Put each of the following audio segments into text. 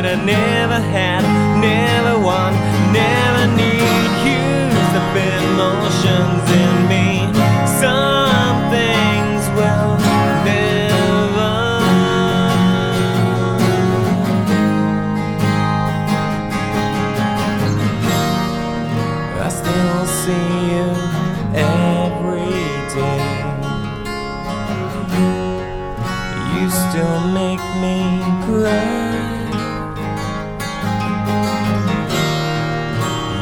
never had, never want, never need. Use the emotions in me. Some things will never. I still see you every day. You still make me cry.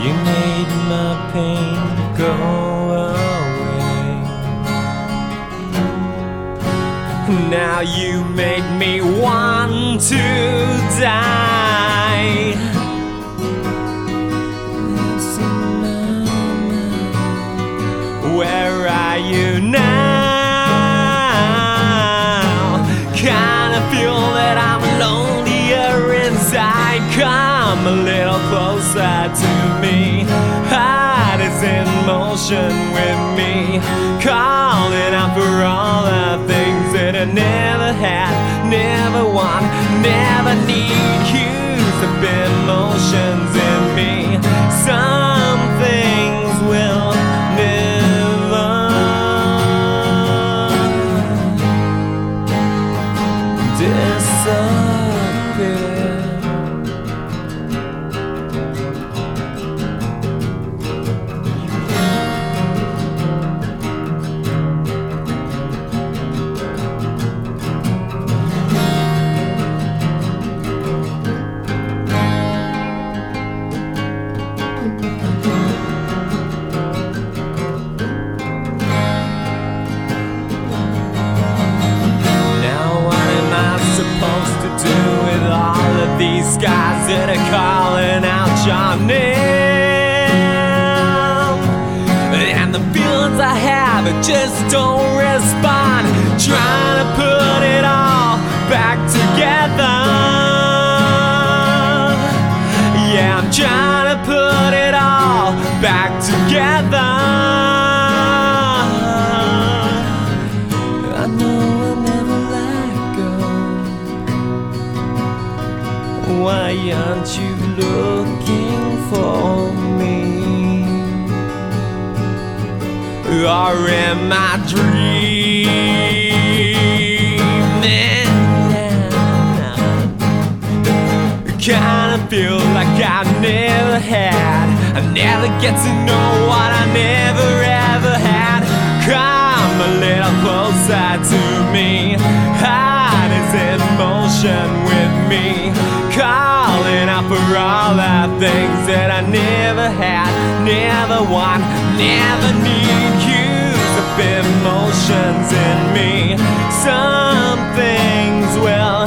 You made my pain go away. Now you make me want to with me. Calling out for all the things that I never had, never want, never need. Use the emotions name? And the feelings I have I just don't respond. Trying to put it all back together. Yeah, I'm trying Why aren't you looking for me? Or am I dreaming? Kinda feel like I never had. I never get to know things that I never had, never want, never need. Use up emotions in me. Some things will.